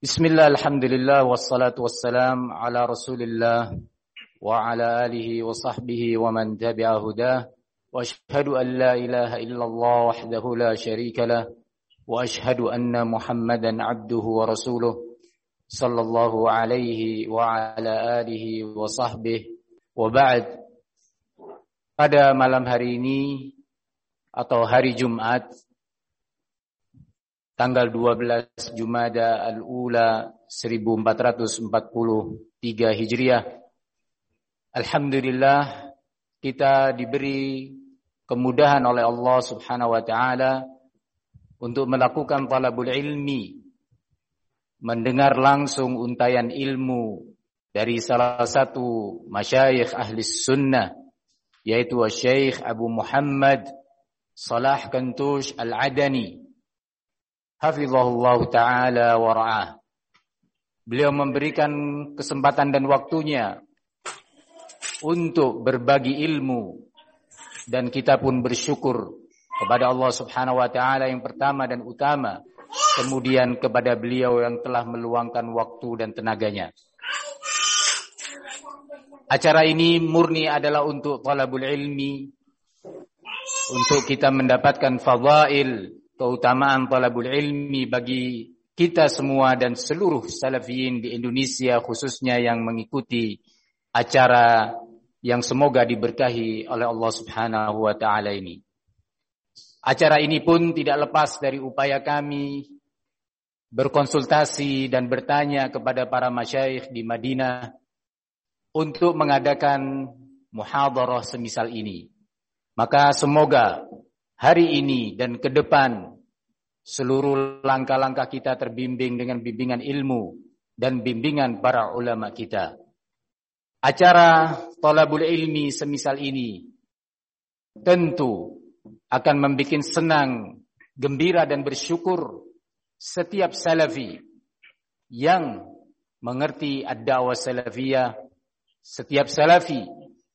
بسم الله الحمد لله والصلاة والسلام على رسول الله وعلى آله وصحبه ومن تبع هداه. وأشهد أن لا إله إلا الله وحده لا شريك له وأشهد أن محمدا عبده ورسوله صلى الله عليه وعلى آله وصحبه. وبعد pada malam hari ini atau hari Jumat tanggal 12 Jumada Al-Ula 1443 Hijriah. Alhamdulillah kita diberi kemudahan oleh Allah Subhanahu wa taala untuk melakukan talabul ilmi mendengar langsung untayan ilmu dari salah satu masyayikh ahli sunnah yaitu Syekh Abu Muhammad Salah Kantush Al-Adani hafizahullah taala wa ra'ah. Beliau memberikan kesempatan dan waktunya untuk berbagi ilmu dan kita pun bersyukur kepada Allah Subhanahu wa taala yang pertama dan utama, kemudian kepada beliau yang telah meluangkan waktu dan tenaganya. Acara ini murni adalah untuk talabul ilmi, untuk kita mendapatkan fadail keutamaan talabul ilmi bagi kita semua dan seluruh salafiyin di Indonesia khususnya yang mengikuti acara yang semoga diberkahi oleh Allah Subhanahu wa taala ini. Acara ini pun tidak lepas dari upaya kami berkonsultasi dan bertanya kepada para masyayikh di Madinah untuk mengadakan muhadarah semisal ini. Maka semoga hari ini dan ke depan seluruh langkah-langkah kita terbimbing dengan bimbingan ilmu dan bimbingan para ulama kita. Acara tolabul ilmi semisal ini tentu akan membuat senang, gembira dan bersyukur setiap salafi yang mengerti ad-da'wah salafiyah, setiap salafi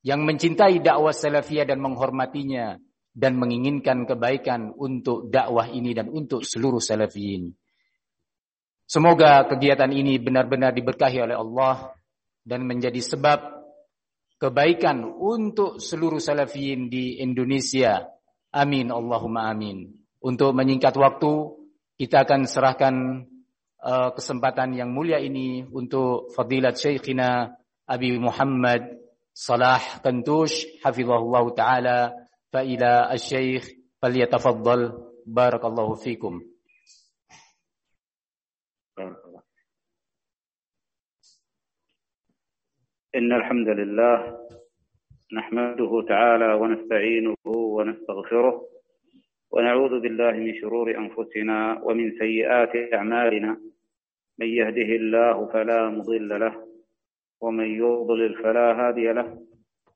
yang mencintai dakwah salafiyah dan menghormatinya dan menginginkan kebaikan untuk dakwah ini dan untuk seluruh salafiyin. Semoga kegiatan ini benar-benar diberkahi oleh Allah dan menjadi sebab kebaikan untuk seluruh salafiyin di Indonesia. Amin Allahumma amin. Untuk menyingkat waktu, kita akan serahkan uh, kesempatan yang mulia ini untuk fadilat Syekhina Abi Muhammad Salah Kantush hafizahullah taala فإلى الشيخ فليتفضل. بارك الله فيكم. إن الحمد لله نحمده تعالى ونستعينه ونستغفره ونعوذ بالله من شرور أنفسنا ومن سيئات أعمالنا. من يهده الله فلا مضل له ومن يضلل فلا هادي له.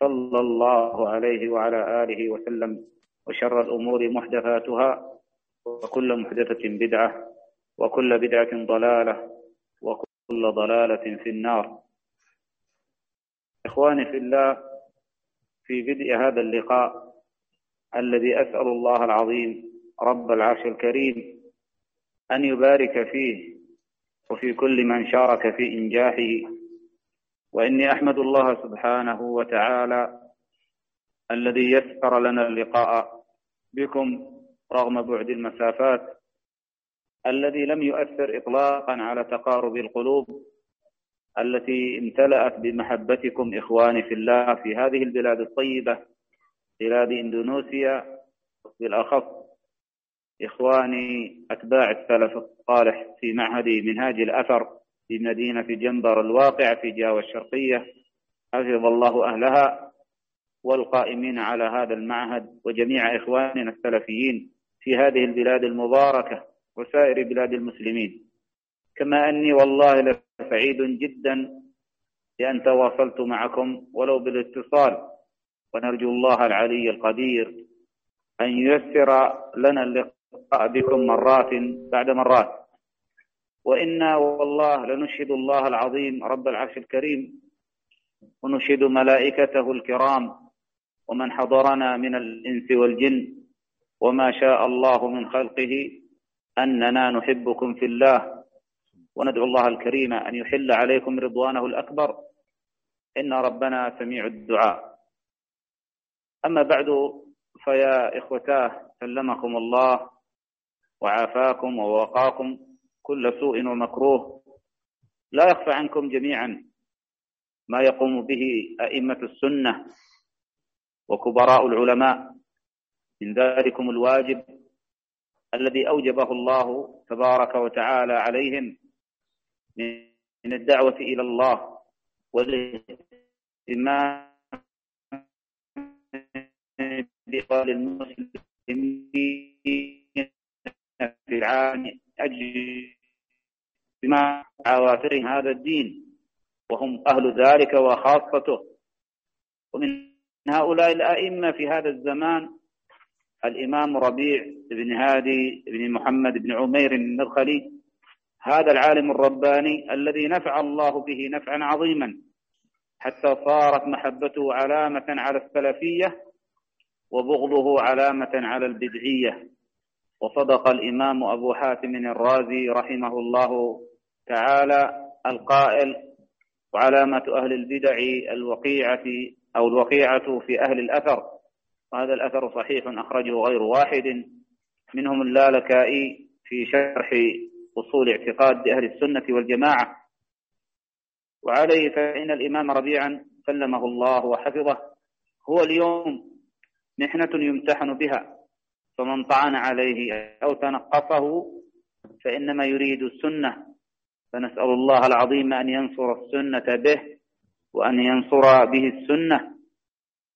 صلى الله عليه وعلى آله وسلم وشر الأمور محدثاتها وكل محدثة بدعة وكل بدعة ضلالة وكل ضلالة في النار. إخواني في الله في بدء هذا اللقاء الذي أسأل الله العظيم رب العرش الكريم أن يبارك فيه وفي كل من شارك في إنجاحه وإني أحمد الله سبحانه وتعالى الذي يسر لنا اللقاء بكم رغم بعد المسافات الذي لم يؤثر إطلاقا على تقارب القلوب التي امتلأت بمحبتكم إخواني في الله في هذه البلاد الطيبة بلاد إندونيسيا بالأخص إخواني أتباع السلف الصالح في معهد منهاج الأثر. في مدينة جنبر الواقع في جاوة الشرقية. حفظ الله أهلها والقائمين على هذا المعهد وجميع إخواننا السلفيين في هذه البلاد المباركة وسائر بلاد المسلمين. كما أني والله لسعيد جدا لأن تواصلت معكم ولو بالاتصال ونرجو الله العلي القدير أن ييسر لنا اللقاء بكم مرات بعد مرات. وإنا والله لنشهد الله العظيم رب العرش الكريم ونشهد ملائكته الكرام ومن حضرنا من الإنس والجن وما شاء الله من خلقه أننا نحبكم في الله وندعو الله الكريم أن يحل عليكم رضوانه الأكبر. إن ربنا سميع الدعاء. أما بعد فيا إخوتاه سلمكم الله وعافاكم ووقاكم. كل سوء ومكروه. لا يخفى عنكم جميعا ما يقوم به أئمة السنة وكبراء العلماء. من ذلكم الواجب الذي أوجبه الله تبارك وتعالى عليهم من الدعوة إلى الله والاهتمام بقال المسلمين في العالم أجل بما عوافر هذا الدين وهم أهل ذلك وخاصته. ومن هؤلاء الأئمة في هذا الزمان الإمام ربيع بن هادي بن محمد بن عمير المدخلي هذا العالم الرباني الذي نفع الله به نفعا عظيما حتى صارت محبته علامة على السلفية وبغضه علامة على البدعية. وصدق الإمام أبو حاتم الرازي رحمه الله تعالى القائل وعلامة أهل البدع الوقيعة أو الوقيعة في أهل الأثر. وهذا الأثر صحيح أخرجه غير واحد. منهم اللالكائي في شرح أصول اعتقاد أهل السنة والجماعة. وعليه فإن الإمام ربيعا سلمه الله وحفظه. هو اليوم محنة يمتحن بها. فمن طعن عليه أو تنقصه فإنما يريد السنة. فنسأل الله العظيم أن ينصر السنة به وأن ينصر به السنة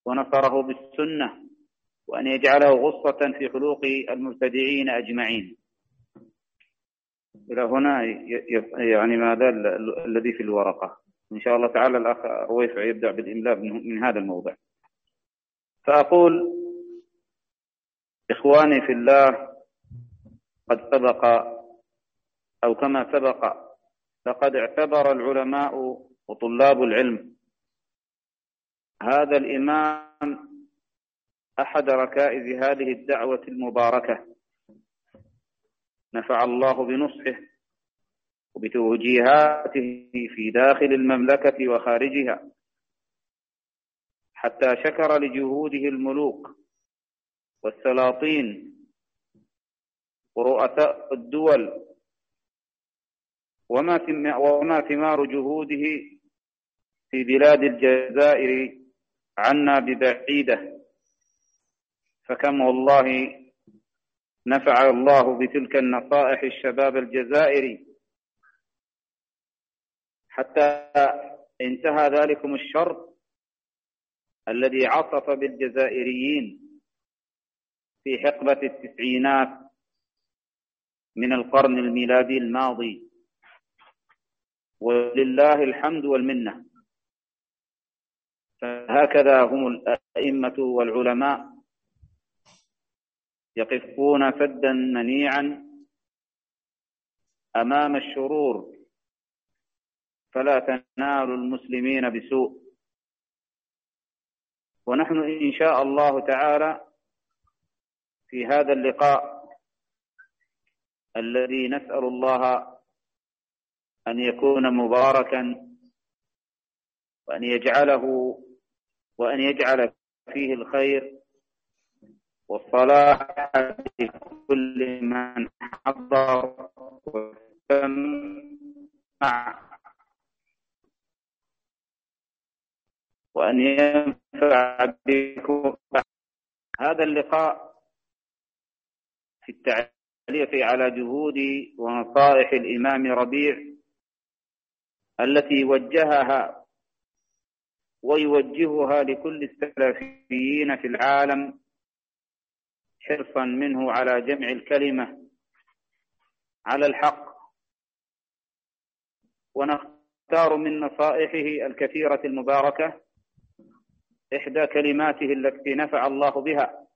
ونصره بالسنة وأن يجعله غصة في حلوق المبتدعين أجمعين. إلى هنا يعني ماذا الذي في الورقة. إن شاء الله تعالى الأخ رويفع يبدأ بالإملاء من هذا الموضع. فأقول إخواني في الله قد سبق أو كما سبق لقد اعتبر العلماء وطلاب العلم هذا الإمام أحد ركائز هذه الدعوة المباركة. نفع الله بنصحه وبتوجيهاته في داخل المملكة وخارجها حتى شكر لجهوده الملوك والسلاطين ورؤساء الدول وما وما ثمار جهوده في بلاد الجزائر عنا ببعيدة. فكم والله نفع الله بتلك النصائح الشباب الجزائري حتى انتهى ذلكم الشر الذي عصف بالجزائريين في حقبة التسعينات من القرن الميلادي الماضي. ولله الحمد والمنة. فهكذا هم الأئمة والعلماء يقفون سدا منيعا أمام الشرور فلا تنال المسلمين بسوء. ونحن إن شاء الله تعالى في هذا اللقاء الذي نسأل الله أن يكون مباركا وأن يجعله وأن يجعل فيه الخير والصلاح لكل من حضر وسمع وأن ينفع بكم. هذا اللقاء في التعليق على جهود ونصائح الإمام ربيع التي وجهها ويوجهها لكل السلفيين في العالم حرصا منه على جمع الكلمة على الحق. ونختار من نصائحه الكثيرة المباركة إحدى كلماته التي نفع الله بها.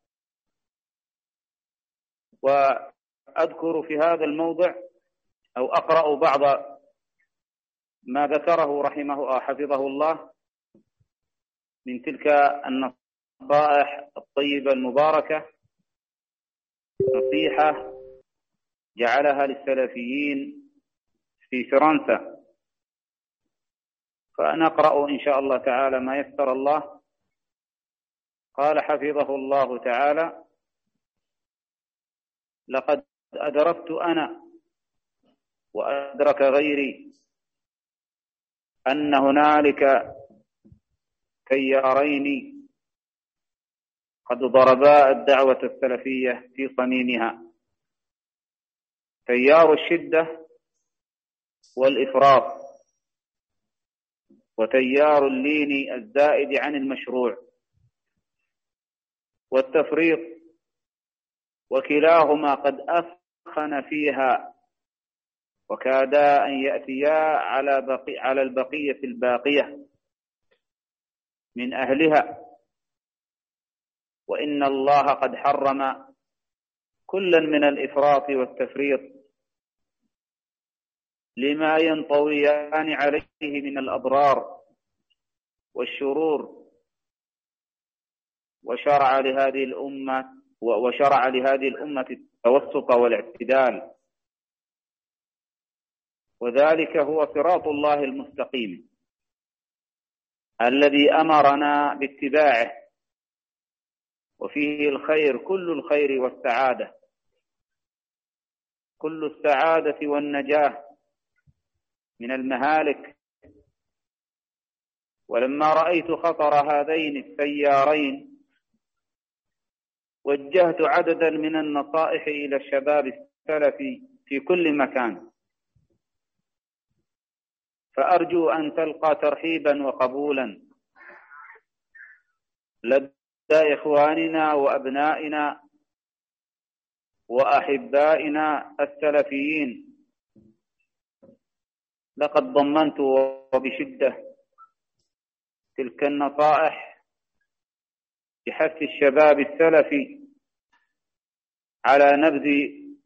وأذكر في هذا الموضع أو أقرأ بعض ما ذكره رحمه حفظه الله من تلك النصائح الطيبة المباركة نصيحة جعلها للسلفيين في فرنسا. فنقرأ إن شاء الله تعالى ما يسر الله. قال حفظه الله تعالى لقد أدركت أنا وأدرك غيري أن هنالك تيارين قد ضربا الدعوة السلفية في صميمها. تيار الشدة والإفراط وتيار اللين الزائد عن المشروع والتفريط وكلاهما قد أثخن فيها وكادا أن يأتيا على بقي على البقية الباقية من أهلها. وإن الله قد حرم كلا من الإفراط والتفريط لما ينطويان عليه من الأضرار والشرور. وشرع لهذه الأمة وشرع لهذه الأمة التوسط والاعتدال. وذلك هو صراط الله المستقيم الذي أمرنا باتباعه وفيه الخير كل الخير والسعادة. كل السعادة والنجاة من المهالك. ولما رأيت خطر هذين السيارين وجهت عددا من النصائح إلى الشباب السلفي في كل مكان. فأرجو أن تلقى ترحيبا وقبولا. لدى إخواننا وأبنائنا وأحبائنا السلفيين. لقد ضمنت وبشدة تلك النصائح بحث الشباب السلفي على نبذ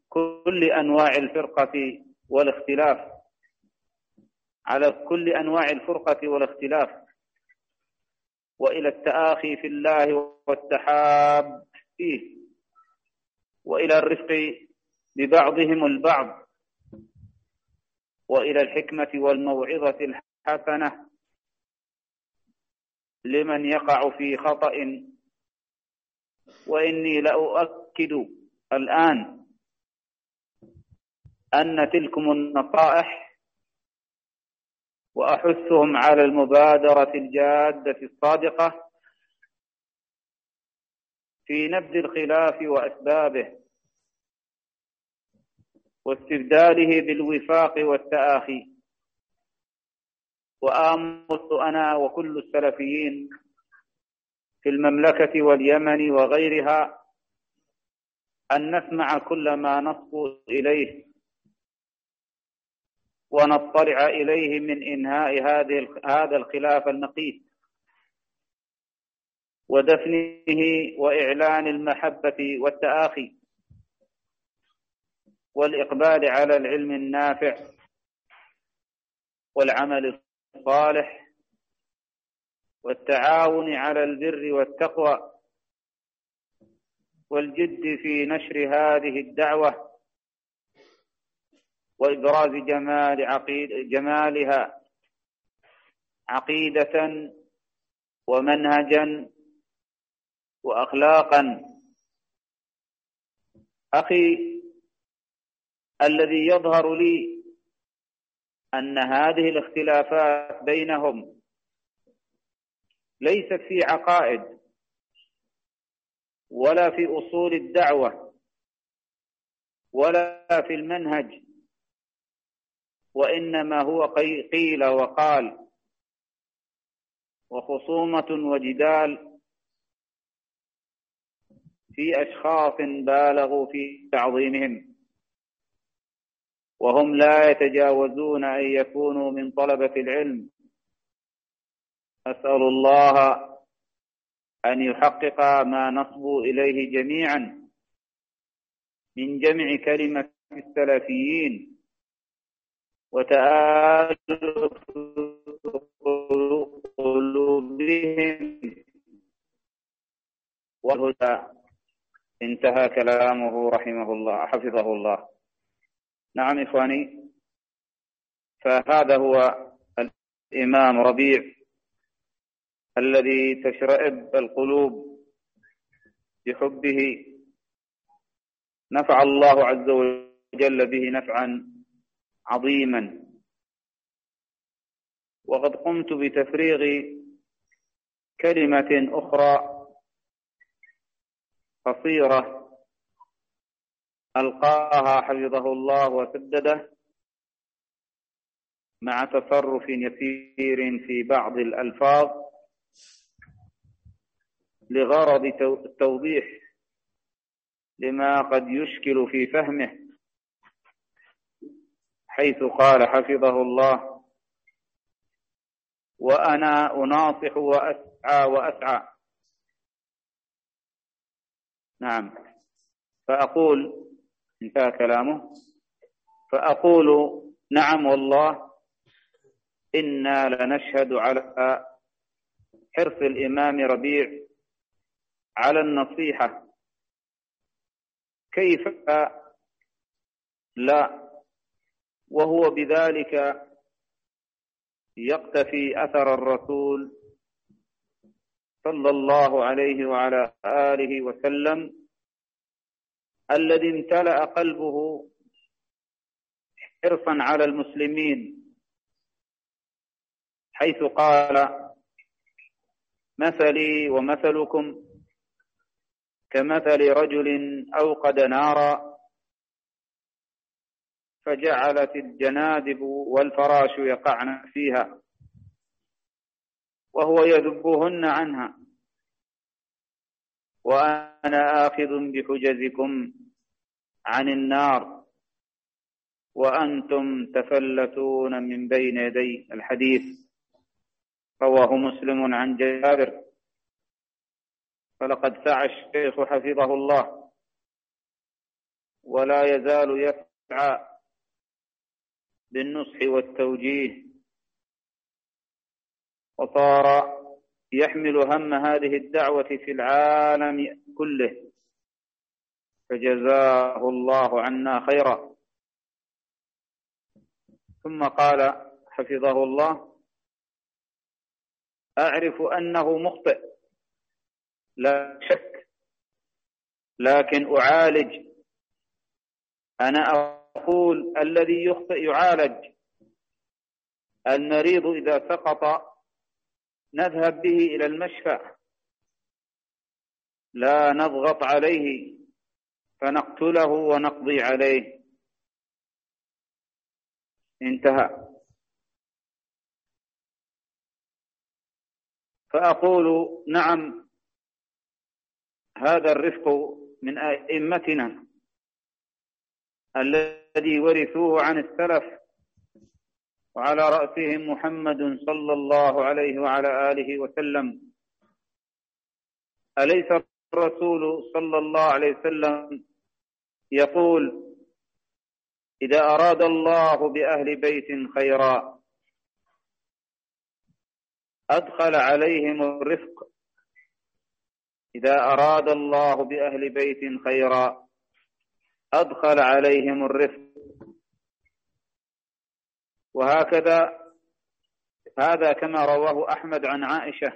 كل أنواع الفرقة والاختلاف. على كل أنواع الفرقة والاختلاف. وإلى التآخي في الله والتحاب فيه. وإلى الرفق ببعضهم البعض. وإلى الحكمة والموعظة الحسنة. لمن يقع في خطأ. وإني لأؤكد الآن أن تلكم النصائح وأحثهم على المبادرة الجادة الصادقة في نبذ الخلاف وأسبابه واستبداله بالوفاق والتآخي. وآمرت أنا وكل السلفيين في المملكة واليمن وغيرها أن نسمع كل ما نصبو إليه. ونطلع إليه من إنهاء هذه هذا الخلاف المقيت ودفنه وإعلان المحبة والتآخي. والإقبال على العلم النافع. والعمل الصالح. والتعاون على البر والتقوى. والجد في نشر هذه الدعوة. وإبراز جمال عقيد جمالها عقيدة ومنهجا وأخلاقا. أخي الذي يظهر لي أن هذه الاختلافات بينهم ليست في عقائد ولا في أصول الدعوة ولا في المنهج. وإنما هو قيل وقال. وخصومة وجدال في أشخاص بالغوا في تعظيمهم. وهم لا يتجاوزون أن يكونوا من طلبة العلم. أسأل الله أن يحقق ما نصبو إليه جميعا من جمع كلمة السلفيين. وتآلف قلوبهم والهدى انتهى كلامه رحمه الله حفظه الله نعم إخواني فهذا هو الإمام ربيع الذي تشرئب القلوب بحبه نفع الله عز وجل به نفعا عظيما. وقد قمت بتفريغ كلمة أخرى قصيرة ألقاها حفظه الله وسدده مع تصرف يسير في بعض الألفاظ لغرض التوضيح لما قد يشكل في فهمه. حيث قال حفظه الله وأنا أناصح وأسعى وأسعى. نعم. فأقول انتهى كلامه. فأقول نعم والله إنا لنشهد على حرص الإمام ربيع على النصيحة. كيف؟ لا. وهو بذلك يقتفي أثر الرسول صلى الله عليه وعلى آله وسلم الذي امتلأ قلبه حرصا على المسلمين حيث قال مثلي ومثلكم كمثل رجل أوقد نارا فجعلت الجنادب والفراش يقعن فيها وهو يذبهن عنها. وأنا آخذ بحجزكم عن النار. وأنتم تفلتون من بين يدي الحديث. رواه مسلم عن جابر. فلقد سعى الشيخ حفظه الله. ولا يزال يسعى بالنصح والتوجيه. وصار يحمل هم هذه الدعوة في العالم كله. فجزاه الله عنا خيرا. ثم قال حفظه الله أعرف أنه مخطئ. لا شك. لكن أعالج. أنا أقول الذي يخطئ يعالج. المريض إذا سقط نذهب به إلى المشفى. لا نضغط عليه فنقتله ونقضي عليه. انتهى. فأقول نعم هذا الرفق من أئمتنا الذي ورثوه عن السلف وعلى رأسهم محمد صلى الله عليه وعلى آله وسلم. أليس الرسول صلى الله عليه وسلم يقول إذا أراد الله بأهل بيت خيرا أدخل عليهم الرفق. إذا أراد الله بأهل بيت خيرا أدخل عليهم الرفق. وهكذا هذا كما رواه أحمد عن عائشة.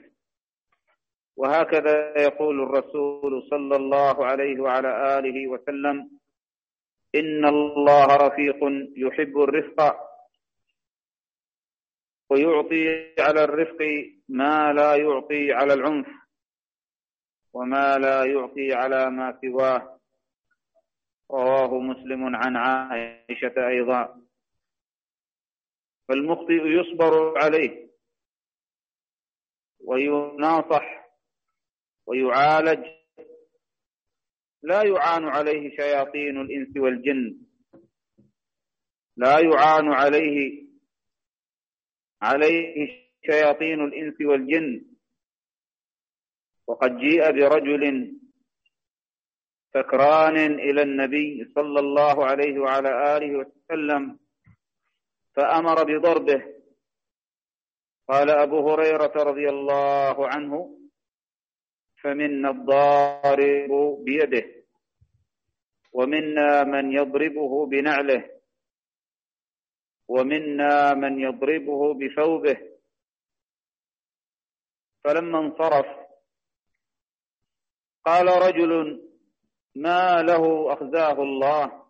وهكذا يقول الرسول صلى الله عليه وعلى آله وسلم إن الله رفيق يحب الرفق ويعطي على الرفق ما لا يعطي على العنف وما لا يعطي على ما سواه. رواه مسلم عن عائشة أيضا. فالمخطئ يصبر عليه ويناصح ويعالج. لا يعان عليه شياطين الإنس والجن. لا يعان عليه عليه شياطين الإنس والجن. وقد جيء برجل سكران إلى النبي صلى الله عليه وعلى آله وسلم فأمر بضربه. قال أبو هريرة رضي الله عنه فمنا الضارب بيده ومنا من يضربه بنعله ومنا من يضربه بثوبه. فلما انصرف قال رجل ما له أخزاه الله؟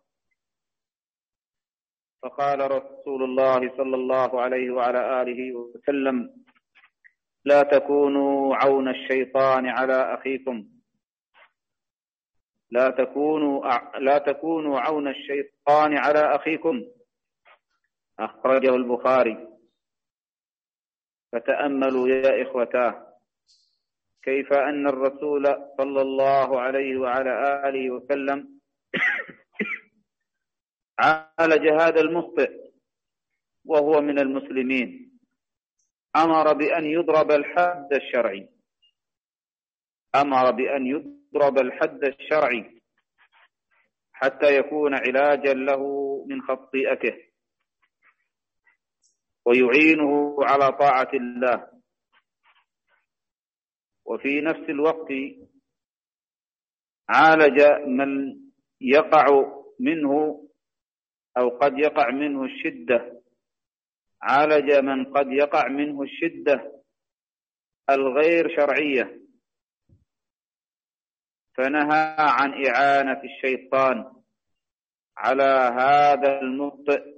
فقال رسول الله صلى الله عليه وعلى آله وسلم لا تكونوا عون الشيطان على أخيكم. لا تكونوا لا تكونوا عون الشيطان على أخيكم. أخرجه البخاري. فتأملوا يا إخوتاه. كيف أن الرسول صلى الله عليه وعلى آله وسلم عالج هذا المخطئ وهو من المسلمين. أمر بأن يضرب الحد الشرعي. أمر بأن يضرب الحد الشرعي حتى يكون علاجا له من خطيئته. ويعينه على طاعة الله. وفي نفس الوقت عالج من يقع منه أو قد يقع منه الشدة. عالج من قد يقع منه الشدة الغير شرعية. فنهى عن إعانة الشيطان على هذا المخطئ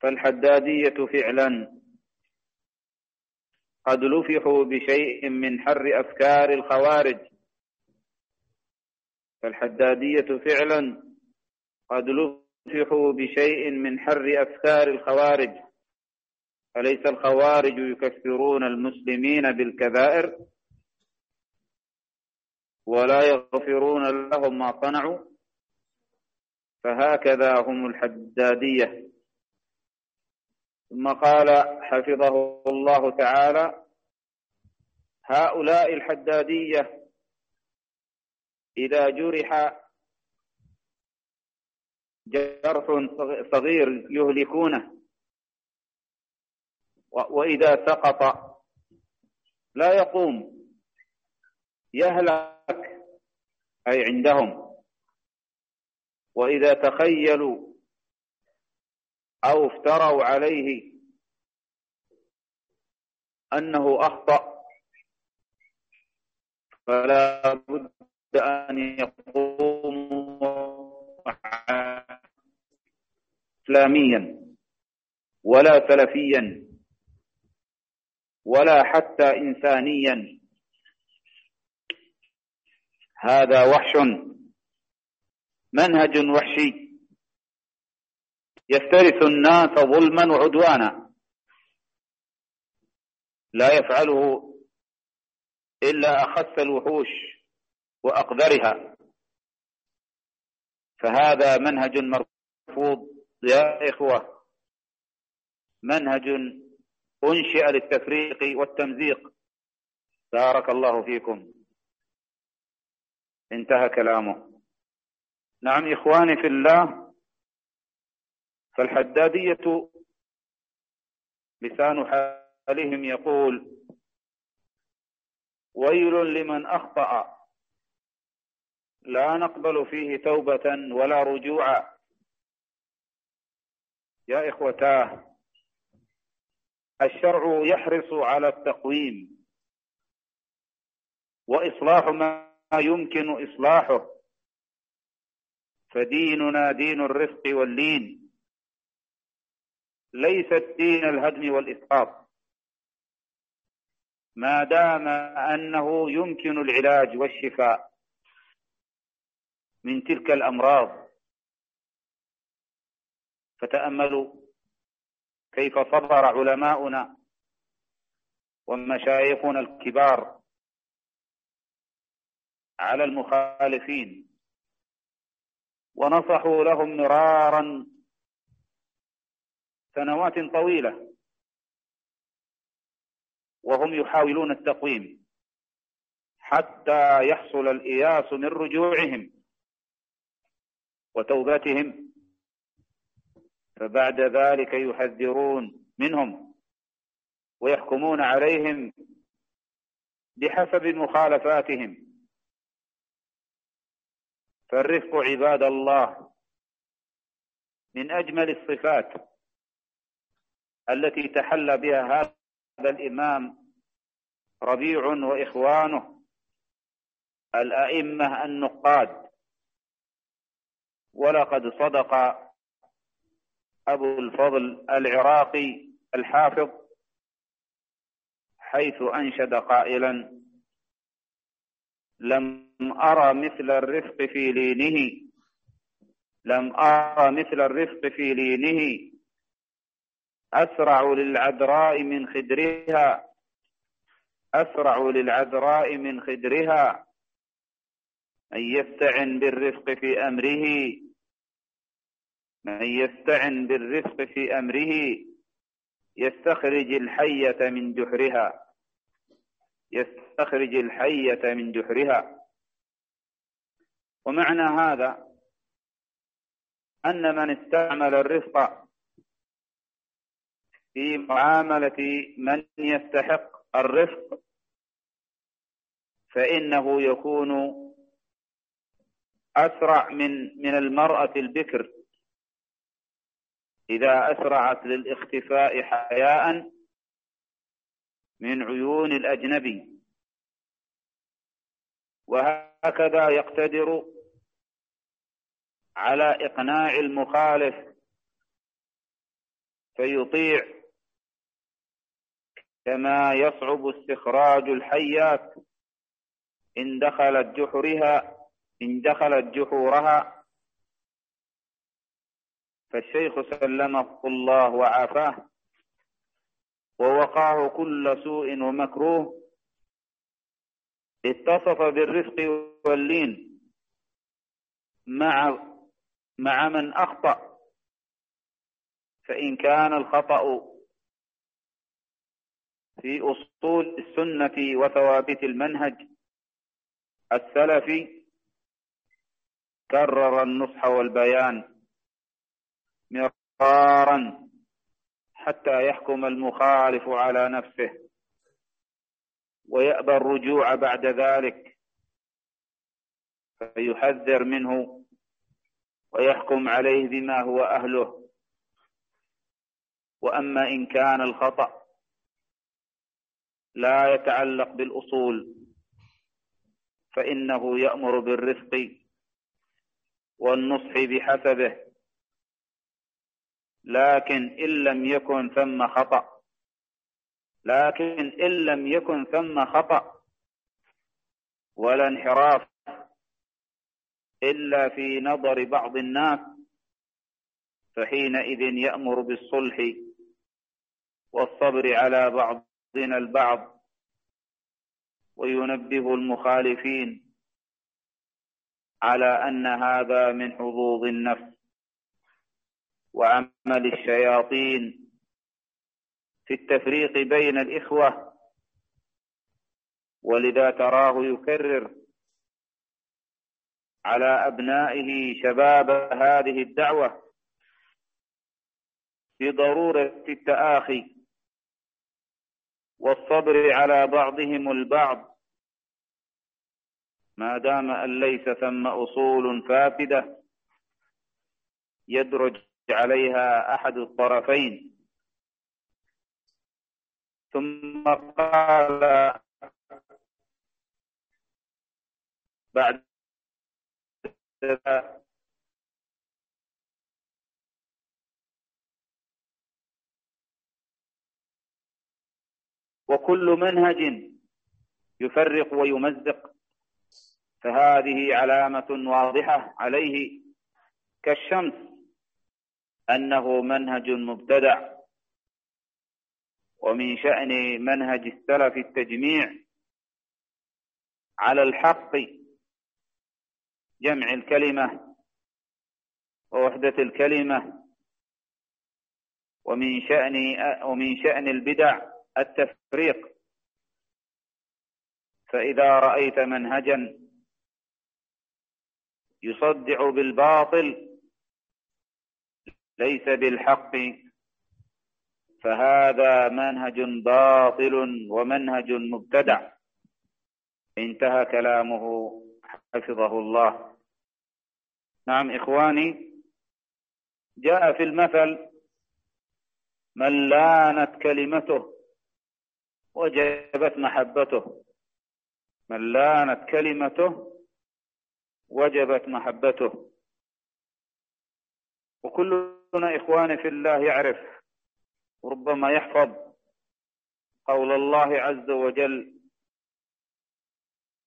فالحدادية فعلا. قد لفحوا بشيء من حر أفكار الخوارج. فالحدادية فعلا قد لفحوا بشيء من حر أفكار الخوارج. أليس الخوارج يكفرون المسلمين بالكبائر؟ ولا يغفرون لهم ما صنعوا؟ فهكذا هم الحدادية. ثم قال حفظه الله تعالى هؤلاء الحدادية إذا جرح جرح صغير يهلكونه وإذا سقط لا يقوم يهلك أي عندهم. وإذا تخيلوا أو افتروا عليه أنه أخطأ فلا بد أن يقوموا إسلاميا ولا سلفيا ولا حتى إنسانيا. هذا وحش منهج وحشي. يفترس الناس ظلما وعدوانا. لا يفعله إلا أخس الوحوش وأقدرها. فهذا منهج مرفوض يا إخوة. منهج أنشئ للتفريق والتمزيق. بارك الله فيكم. انتهى كلامه. نعم إخواني في الله فالحدادية لسان حالهم يقول ويل لمن أخطأ لا نقبل فيه توبة ولا رجوعا يا إخوتاه الشرع يحرص على التقويم وإصلاح ما يمكن إصلاحه فديننا دين الرفق واللين. ليست دين الهدم والإسقاط. ما دام أنه يمكن العلاج والشفاء من تلك الأمراض فتأملوا كيف صبر علماؤنا ومشايخنا الكبار على المخالفين ونصحوا لهم مرارا سنوات طويلة. وهم يحاولون التقويم حتى يحصل الإياس من رجوعهم وتوبتهم. فبعد ذلك يحذرون منهم ويحكمون عليهم بحسب مخالفاتهم. فالرفق عباد الله من أجمل الصفات. التي تحلى بها هذا الإمام ربيع وإخوانه الأئمة النقاد. ولقد صدق أبو الفضل العراقي الحافظ حيث أنشد قائلا لم أرى مثل الرفق في لينه لم أرى مثل الرفق في لينه أسرع للعذراء من خدرها. أسرع للعذراء من خدرها. من يستعن بالرفق في أمره. من يستعن بالرفق في أمره. يستخرج الحية من جحرها. يستخرج الحية من جحرها. ومعنى هذا أن من استعمل الرفق في معاملة من يستحق الرفق فإنه يكون أسرع من من المرأة البكر. إذا أسرعت للاختفاء حياء من عيون الأجنبي. وهكذا يقتدر على إقناع المخالف فيطيع كما يصعب استخراج الحيات. إن دخلت جحرها إن دخلت جحورها. فالشيخ سلمه الله وعافاه ووقاه كل سوء ومكروه. اتصف بالرفق واللين. مع مع من أخطأ. فإن كان الخطأ في أصول السنة وثوابت المنهج السلفي كرر النصح والبيان مرارا حتى يحكم المخالف على نفسه ويأبى الرجوع بعد ذلك فيحذر منه ويحكم عليه بما هو أهله. وأما إن كان الخطأ لا يتعلق بالأصول فإنه يأمر بالرفق والنصح بحسبه. لكن إن لم يكن ثم خطأ. لكن إن لم يكن ثم خطأ ولا انحراف إلا في نظر بعض الناس فحينئذ يأمر بالصلح والصبر على بعضنا البعض وينبه المخالفين على أن هذا من حظوظ النفس وعمل الشياطين في التفريق بين الإخوة ولذا تراه يكرر على أبنائه شباب هذه الدعوة بضرورة التآخي. والصبر على بعضهم البعض. ما دام أن ليس ثم أصول فاسدة يدرج عليها أحد الطرفين. ثم قال بعد وكل منهج يفرق ويمزق. فهذه علامة واضحة عليه كالشمس أنه منهج مبتدع. ومن شأن منهج السلف التجميع على الحق جمع الكلمة ووحدة الكلمة. ومن شأن ومن شأن البدع التفريق. فإذا رأيت منهجا يصدع بالباطل ليس بالحق فهذا منهج باطل ومنهج مبتدع. انتهى كلامه. حفظه الله. نعم إخواني جاء في المثل من لانت كلمته وجبت محبته. من لانت كلمته وجبت محبته. وكلنا إخواني في الله يعرف وربما يحفظ قول الله عز وجل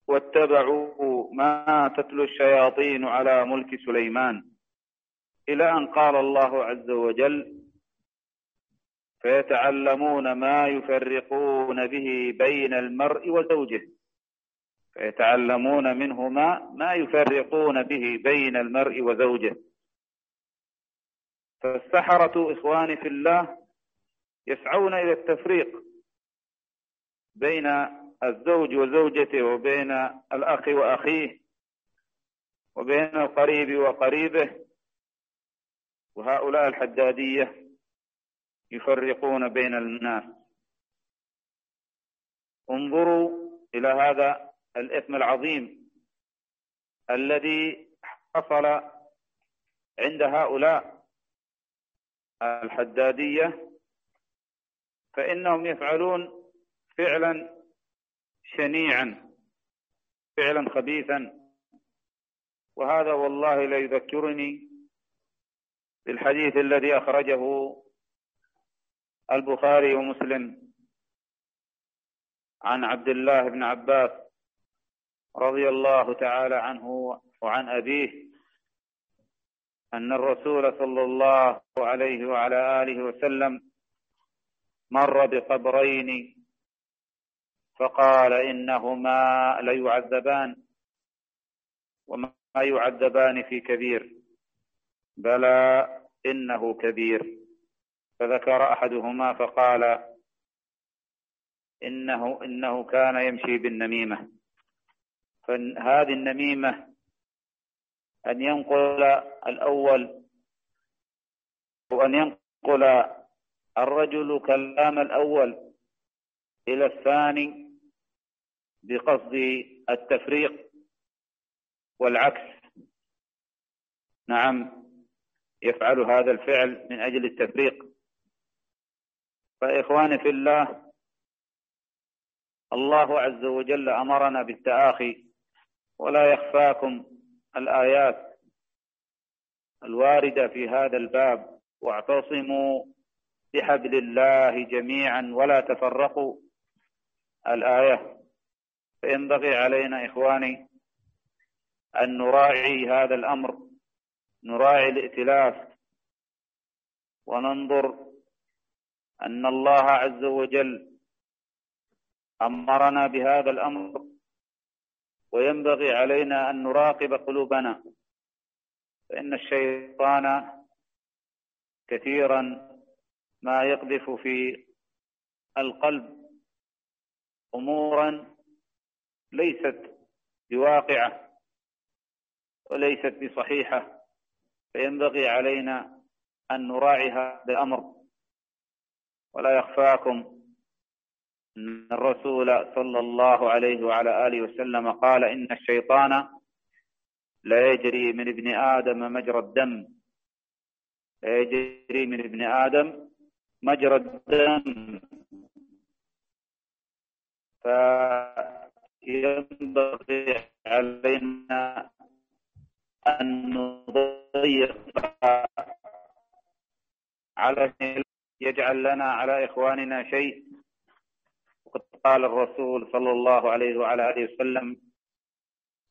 واتبعوا ما تتلو الشياطين على ملك سليمان. إلى أن قال الله عز وجل فيتعلمون ما يفرقون به بين المرء وزوجه. فيتعلمون منهما ما يفرقون به بين المرء وزوجه. فالسحرة إخواني في الله يسعون إلى التفريق بين الزوج وزوجته وبين الأخ وأخيه وبين القريب وقريبه. وهؤلاء الحدادية يفرقون بين الناس. انظروا إلى هذا الإثم العظيم الذي حصل عند هؤلاء الحدادية فإنهم يفعلون فعلا شنيعا فعلا خبيثا. وهذا والله لا يذكرني بالحديث الذي أخرجه البخاري ومسلم. عن عبد الله بن عباس رضي الله تعالى عنه وعن أبيه أن الرسول صلى الله عليه وعلى آله وسلم مر بقبرين فقال إنهما ليعذبان وما يعذبان في كبير. بلى إنه كبير. فذكر أحدهما فقال إنه إنه كان يمشي بالنميمة. فهذه النميمة أن ينقل الأول وأن ينقل الرجل كلام الأول إلى الثاني بقصد التفريق والعكس. نعم يفعل هذا الفعل من أجل التفريق. فإخواني في الله الله عز وجل أمرنا بالتآخي ولا يخفاكم الآيات الواردة في هذا الباب. واعتصموا بحبل الله جميعا ولا تفرقوا. الآية فينبغي علينا إخواني أن نراعي هذا الأمر نراعي الائتلاف وننظر أن الله عز وجل أمرنا بهذا الأمر وينبغي علينا أن نراقب قلوبنا فإن الشيطان كثيرا ما يقذف في القلب أمورا ليست بواقعة وليست بصحيحة فينبغي علينا أن نراعي هذا الأمر. ولا يخفاكم أن الرسول صلى الله عليه وعلى آله وسلم قال إن الشيطان لا يجري من ابن آدم مجرى الدم. لا يجري من ابن آدم مجرى الدم. فينبغي علينا أن نضيق على يجعل لنا على إخواننا شيء. وقد قال الرسول صلى الله عليه وعلى آله وسلم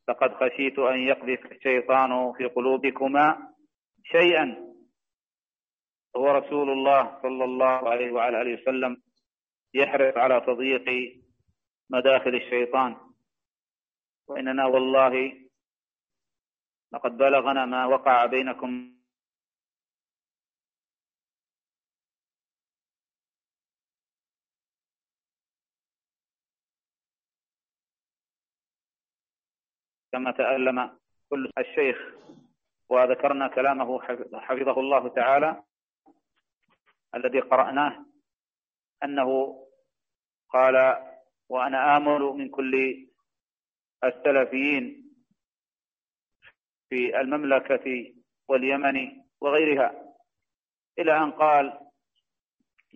لقد خشيت أن يقذف الشيطان في قلوبكما شيئا. هو رسول الله صلى الله عليه وعلى آله وسلم يحرص على تضييق مداخل الشيطان. وإننا والله لقد بلغنا ما وقع بينكم كما تألم كل الشيخ وذكرنا كلامه حفظه الله تعالى الذي قرأناه أنه قال وأنا آمل من كل السلفيين في المملكة واليمن وغيرها إلى أن قال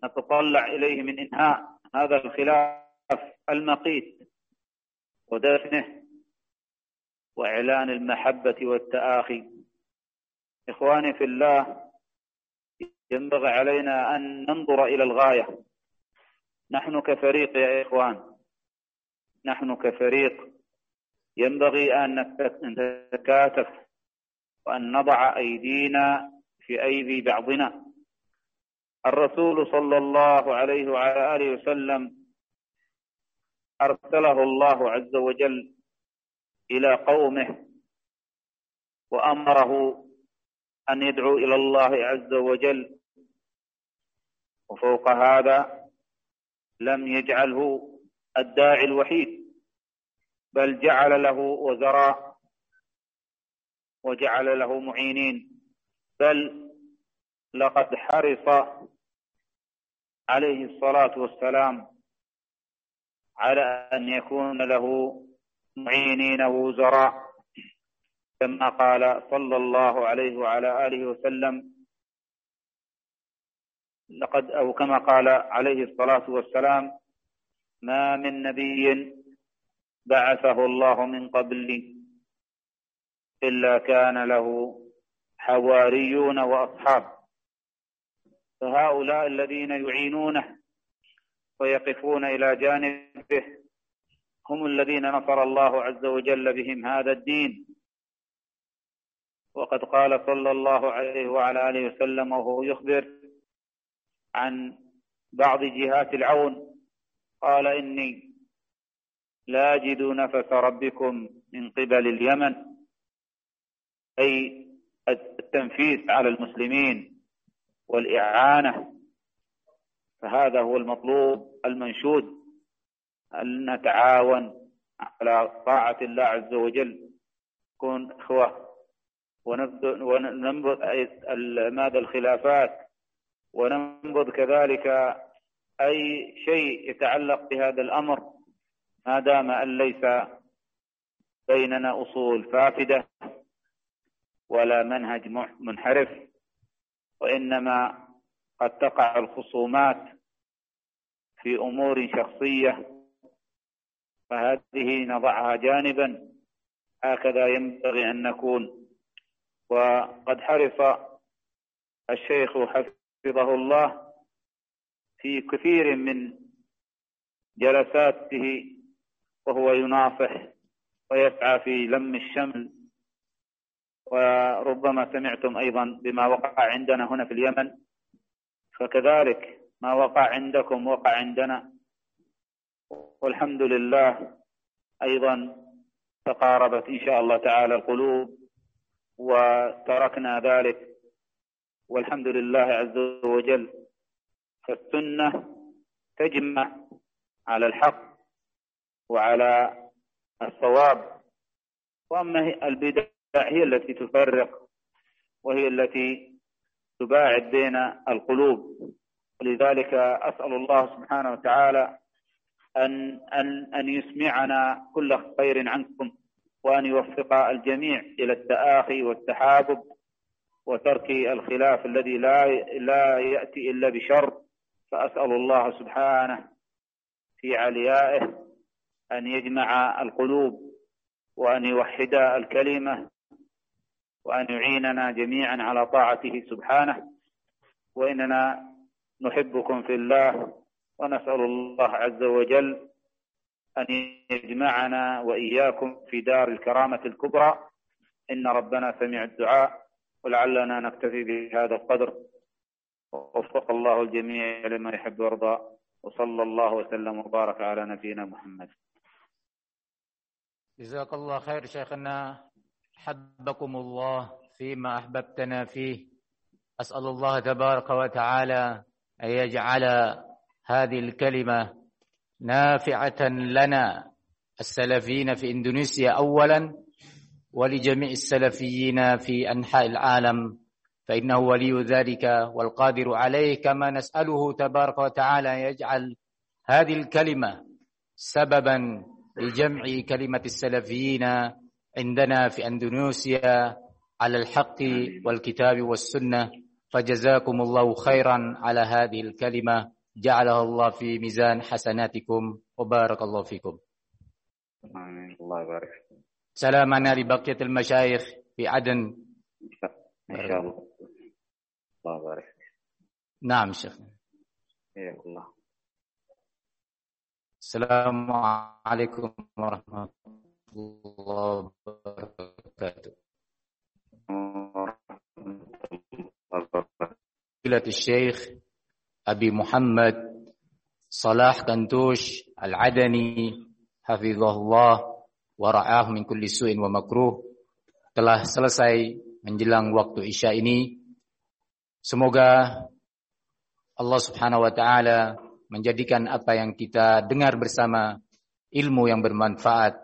نتطلع إليه من إنهاء هذا الخلاف المقيت ودفنه وإعلان المحبة والتآخي. إخواني في الله ينبغي علينا أن ننظر إلى الغاية. نحن كفريق يا إخوان. نحن كفريق. ينبغي أن نتكاتف وأن نضع أيدينا في أيدي بعضنا. الرسول صلى الله عليه وعلى آله وسلم أرسله الله عز وجل إلى قومه وأمره أن يدعو إلى الله عز وجل. وفوق هذا لم يجعله الداعي الوحيد بل جعل له وزراء وجعل له معينين. بل لقد حرص عليه الصلاة والسلام على أن يكون له معينين ووزراء. كما قال صلى الله عليه وعلى آله وسلم لقد أو كما قال عليه الصلاة والسلام ما من نبي بعثه الله من قبلي إلا كان له حواريون وأصحاب. فهؤلاء الذين يعينونه ويقفون إلى جانبه هم الذين نصر الله عز وجل بهم هذا الدين. وقد قال صلى الله عليه وعلى آله وسلم وهو يخبر عن بعض جهات العون. قال إني لا أجد نفس ربكم من قبل اليمن. أي التنفيس على المسلمين والإعانة. فهذا هو المطلوب المنشود. أن نتعاون على طاعة الله عز وجل. نكون إخوة وننبذ ماذا الخلافات وننبذ كذلك أي شيء يتعلق بهذا الأمر. ما دام أن ليس بيننا أصول فاسدة ولا منهج منحرف وإنما قد تقع الخصومات في أمور شخصية فهذه نضعها جانبا. هكذا ينبغي أن نكون. وقد حرص الشيخ حفظه الله في كثير من جلساته وهو يناصح ويسعى في لم الشمل. وربما سمعتم أيضا بما وقع عندنا هنا في اليمن. فكذلك ما وقع عندكم وقع عندنا والحمد لله أيضا تقاربت إن شاء الله تعالى القلوب وتركنا ذلك والحمد لله عز وجل فالسنة تجمع على الحق وعلى الصواب وأما البدع هي التي تفرق وهي التي تباعد بين القلوب ولذلك أسأل الله سبحانه وتعالى أن أن أن يسمعنا كل خير عنكم وأن يوفق الجميع إلى التآخي والتحابب وترك الخلاف الذي لا لا يأتي إلا بشر. فأسأل الله سبحانه في عليائه أن يجمع القلوب وأن يوحد الكلمة وأن يعيننا جميعا على طاعته سبحانه. وإننا نحبكم في الله ونسأل الله عز وجل أن يجمعنا وإياكم في دار الكرامة الكبرى. إن ربنا سمع الدعاء ولعلنا نكتفي بهذا القدر. ووفق الله الجميع لما يحب ويرضى. وصلى الله وسلم وبارك على نبينا محمد. جزاك الله خير شيخنا. حبكم الله فيما أحببتنا فيه. أسأل الله تبارك وتعالى أن يجعل هذه الكلمة نافعة لنا السلفيين في إندونيسيا أولا ولجميع السلفيين في أنحاء العالم فإنه ولي ذلك والقادر عليه كما نسأله تبارك وتعالى يجعل هذه الكلمة سببا لجمع كلمة السلفيين عندنا في أندونيسيا على الحق والكتاب والسنة. فجزاكم الله خيرا على هذه الكلمة. جعلها الله في ميزان حسناتكم وبارك الله فيكم. آمين. الله يبارك سلامنا لبقية المشايخ في عدن. إن شاء الله. الله يبارك نعم شيخ. حياك الله. السلام عليكم ورحمة الله وبركاته. فضيلة الشيخ أبي محمد صلاح كنتوش العدني حفظه الله ورعاه من كل سوء ومكروه telah selesai menjelang waktu Isya ini semoga Allah Subhanahu wa taala menjadikan apa yang kita dengar bersama ilmu yang bermanfaat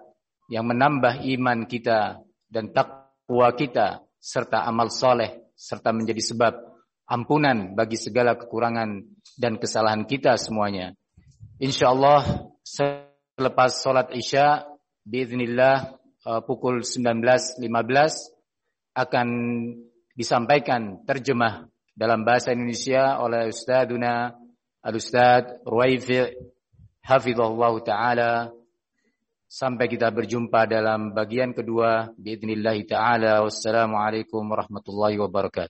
yang menambah iman kita dan takwa kita serta amal soleh serta menjadi sebab ampunan bagi segala kekurangan dan kesalahan kita semuanya. Insya Allah selepas sholat isya, biiznillah uh, pukul 19.15 akan disampaikan terjemah dalam bahasa Indonesia oleh Ustaduna Al-Ustad Ruwaifi Hafizahullah Ta'ala. Sampai kita berjumpa dalam bagian kedua biidznillah taala. Wassalamualaikum warahmatullahi wabarakatuh